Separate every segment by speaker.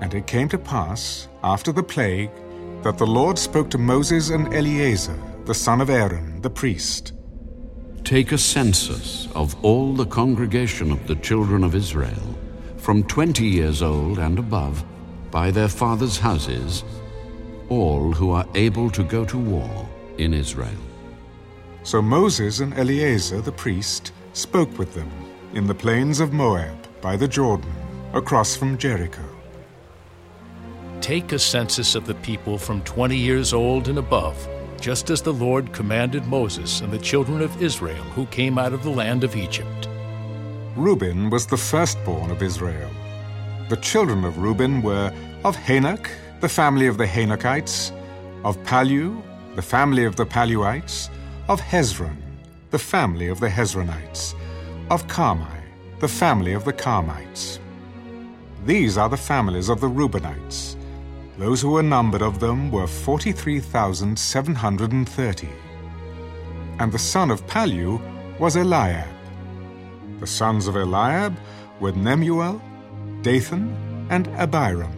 Speaker 1: And it came to pass, after the plague, that the Lord spoke to Moses and Eleazar, the son of Aaron, the priest.
Speaker 2: Take a census of all the congregation of the children of Israel, from twenty years old and above, by their fathers' houses, all who are able to go to war in Israel.
Speaker 1: So Moses and Eleazar the priest spoke with them in the plains of Moab by the Jordan, across from Jericho.
Speaker 3: Take a census of the people from 20 years old and above, just as the Lord commanded Moses and the children of Israel who came out of the land of Egypt.
Speaker 1: Reuben was the firstborn of Israel. The children of Reuben were of Hanoch, the family of the Hanochites, of Pallu, the family of the Palluites, of Hezron, the family of the Hezronites, of Carmi, the family of the Carmites. These are the families of the Reubenites. Those who were numbered of them were 43,730. And the son of Pallu was Eliab. The sons of Eliab were Nemuel, Dathan, and Abiram.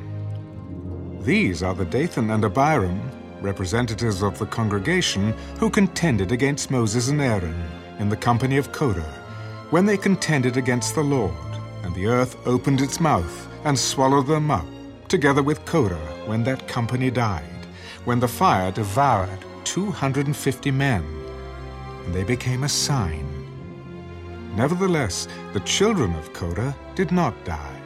Speaker 1: These are the Dathan and Abiram, representatives of the congregation, who contended against Moses and Aaron in the company of Korah, when they contended against the Lord, and the earth opened its mouth and swallowed them up, together with Korah, when that company died, when the fire devoured 250 men, and they became a sign. Nevertheless, the children of Korah did not die.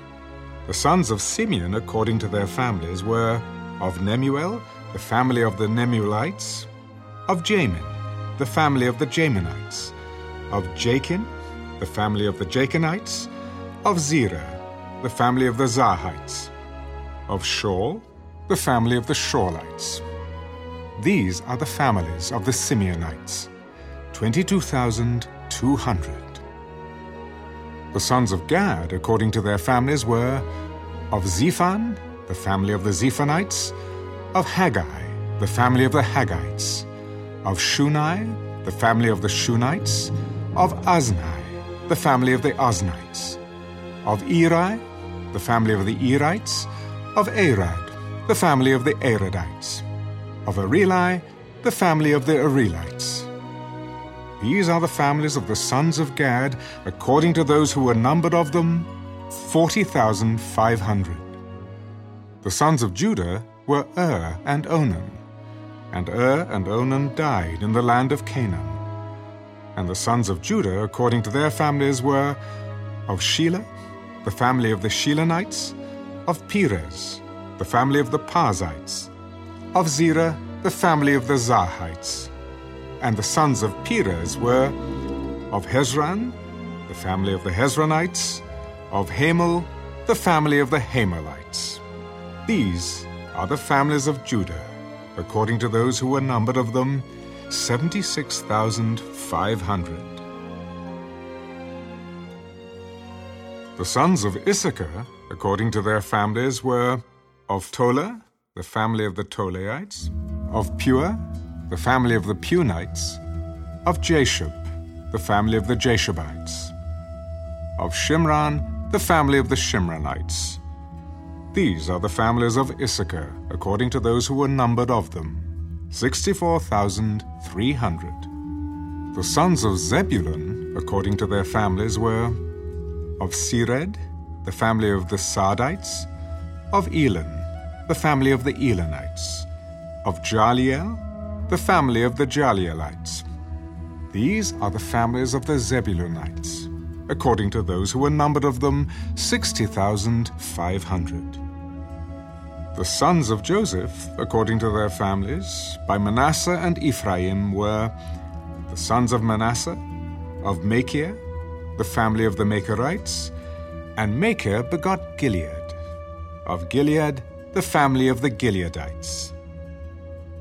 Speaker 1: The sons of Simeon, according to their families, were of Nemuel, the family of the Nemuelites, of Jamin, the family of the Jaminites, of Jachin, the family of the Jachinites, of Zerah, the family of the Zarhites, of Shaul, the family of the Shaulites. These are the families of the Simeonites, 22,200. The sons of Gad, according to their families, were of Zephon, the family of the Zephonites, of Haggai, the family of the Haggites, of Shunai, the family of the Shunites, of Ozni, the family of the Aznites, of Eri, the family of the Erites, of Arad, the family of the Aradites, of Areli, the family of the Arelites. These are the families of the sons of Gad, according to those who were numbered of them, 40,500. The sons of Judah were Ur and Onan. And Ur and Onan died in the land of Canaan. And the sons of Judah, according to their families, were of Shelah, the family of the Shelanites, of Perez, the family of the Parzites, of Zerah, the family of the Zarhites. And the sons of Perez were of Hezron, the family of the Hezronites, of Hamul, the family of the Hamulites. These are the families of Judah, according to those who were numbered of them, 76,500. The sons of Issachar, according to their families, were of Tola, the family of the Tolaites, of Puah, the family of the Punites, of Jashub, the family of the Jashubites, of Shimran, the family of the Shimranites. These are the families of Issachar, according to those who were numbered of them, 64,300. The sons of Zebulun, according to their families, were of Sered, the family of the Sardites, of Elon, the family of the Elonites, of Jahleel, the family of the Jahleelites. These are the families of the Zebulunites, according to those who were numbered of them, 60,500. The sons of Joseph, according to their families, by Manasseh and Ephraim, were the sons of Manasseh, of Machir, the family of the Machirites, and Machir begot Gilead. Of Gilead, the family of the Gileadites.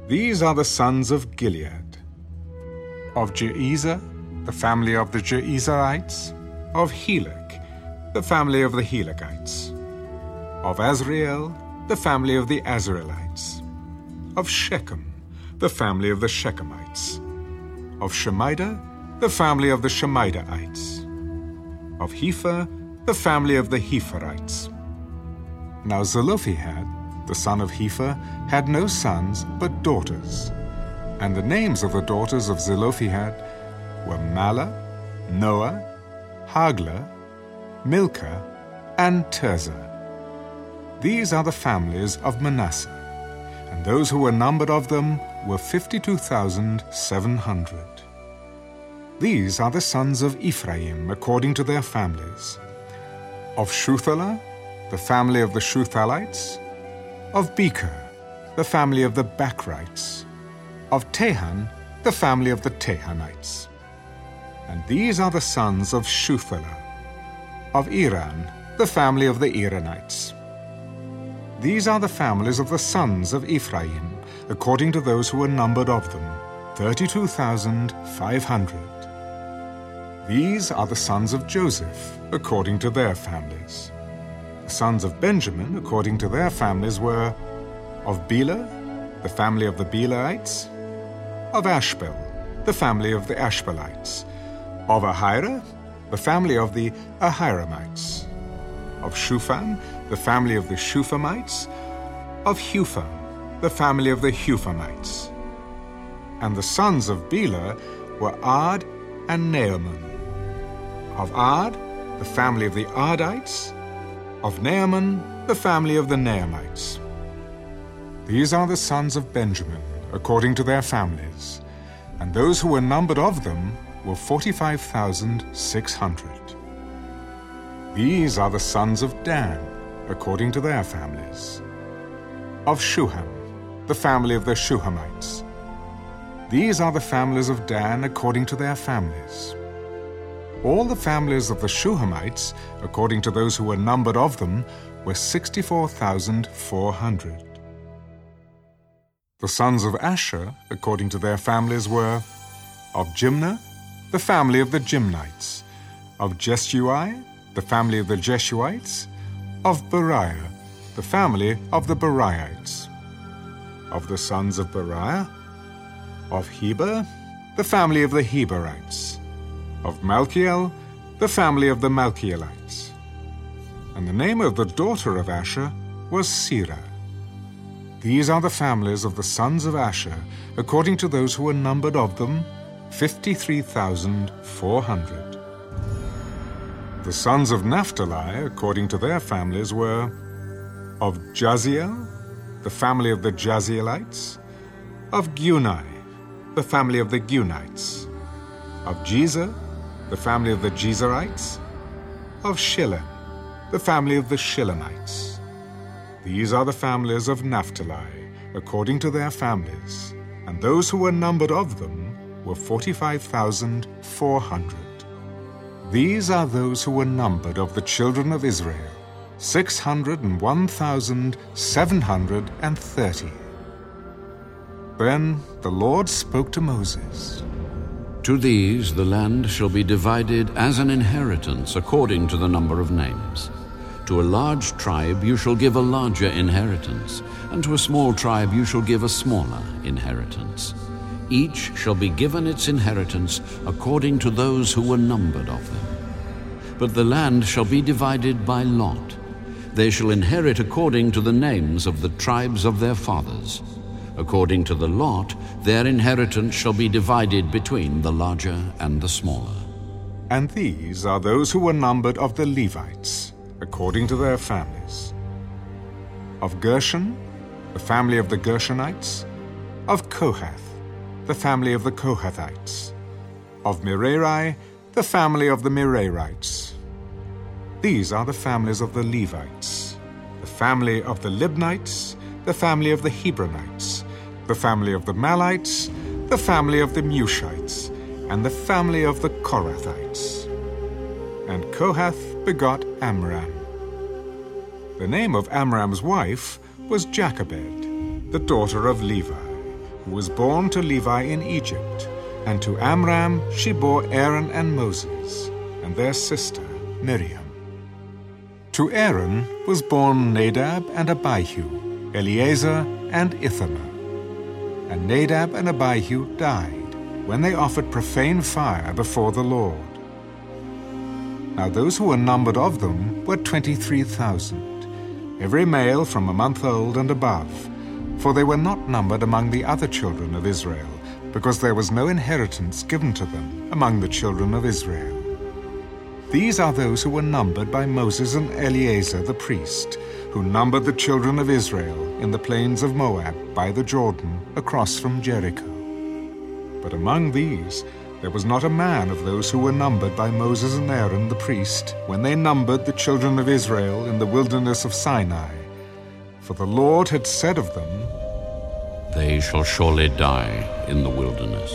Speaker 1: These are the sons of Gilead. Of Jeezer, the family of the Jeezerites. Of Helek, the family of the Helekites. Of Asriel, the family of the Asrielites. Of Shechem, the family of the Shechemites. Of Shemida, the family of the Shemidaites. Of Hepher, the family of the Hepherites. Now Zelophehad, the son of Hepher, had no sons but daughters. And the names of the daughters of Zelophehad were Mahlah, Noah, Hoglah, Milcah, and Tirzah. These are the families of Manasseh, and those who were numbered of them were 52,700. These are the sons of Ephraim according to their families. Of Shuthelah, the family of the Shuthalhites. Of Becher, the family of the Bachrites. Of Tahan, the family of the Tahanites. And these are the sons of Shuthelah. Of Eran, the family of the Eranites. These are the families of the sons of Ephraim, according to those who were numbered of them, 32,500. These are the sons of Joseph, according to their families. The sons of Benjamin, according to their families, were of Bela, the family of the Belaites, of Ashbel, the family of the Ashbelites, of Ahira, the family of the Ahiramites, of Shupham, the family of the Shuphamites, of Hupham, the family of the Huphamites. And the sons of Bela were Ard and Naaman. Of Ard, the family of the Ardites, of Naaman, the family of the Naamites. These are the sons of Benjamin, according to their families, and those who were numbered of them were 45,600. These are the sons of Dan, according to their families. Of Shuham, the family of the Shuhamites. These are the families of Dan according to their families. All the families of the Shuhamites, according to those who were numbered of them, were 64,400. The sons of Asher, according to their families, were of Jimna, the family of the Jimnites, of Jesui, the family of the Jeshuites, of Beriah, the family of the Beriites, of the sons of Beriah, of Heber, the family of the Heberites, of Malchiel, the family of the Malchielites. And the name of the daughter of Asher was Serah. These are the families of the sons of Asher, according to those who were numbered of them, 53,400. The sons of Naphtali, according to their families, were of Jahzeel, the family of the Jahzeelites, of Guni, the family of the Gunites, of Jezer, the family of the Jezerites, of Shillem, the family of the Shillemites. These are the families of Naphtali, according to their families, and those who were numbered of them were 45,400. These are those who were numbered of the children of Israel, 601,730. Then the Lord spoke to Moses.
Speaker 2: To these the land shall be divided as an inheritance according to the number of names. To a large tribe you shall give a larger inheritance, and to a small tribe you shall give a smaller inheritance. Each shall be given its inheritance according to those who were numbered of them. But the land shall be divided by lot. They shall inherit according to the names of the tribes of their fathers. According to the lot, their inheritance shall be divided between the larger and the smaller.
Speaker 1: And these are those who were numbered of the Levites, according to their families. Of Gershon, the family of the Gershonites. Of Kohath, the family of the Kohathites. Of Merari, the family of the Merarites. These are the families of the Levites, the family of the Libnites, the family of the Hebronites, the family of the Mahlites, the family of the Mushites, and the family of the Korathites. And Kohath begot Amram. The name of Amram's wife was Jochebed, the daughter of Levi, who was born to Levi in Egypt, and to Amram she bore Aaron and Moses, and their sister Miriam. To Aaron was born Nadab and Abihu, Eleazar and Ithamar. Nadab and Abihu died when they offered profane fire before the Lord. Now those who were numbered of them were twenty-three thousand, every male from a month old and above, for they were not numbered among the other children of Israel, because there was no inheritance given to them among the children of Israel. These are those who were numbered by Moses and Eleazar the priest, who numbered the children of Israel in the plains of Moab by the Jordan across from Jericho. But among these there was not a man of those who were numbered by Moses and Aaron the priest when they numbered the children of Israel in the wilderness of Sinai. For the Lord had said of them,
Speaker 2: They shall surely die in the wilderness.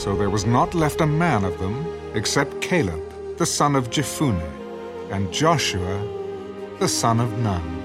Speaker 1: So there was not left a man of them except Caleb, the son of Jephunneh, and Joshua, the son of Nun.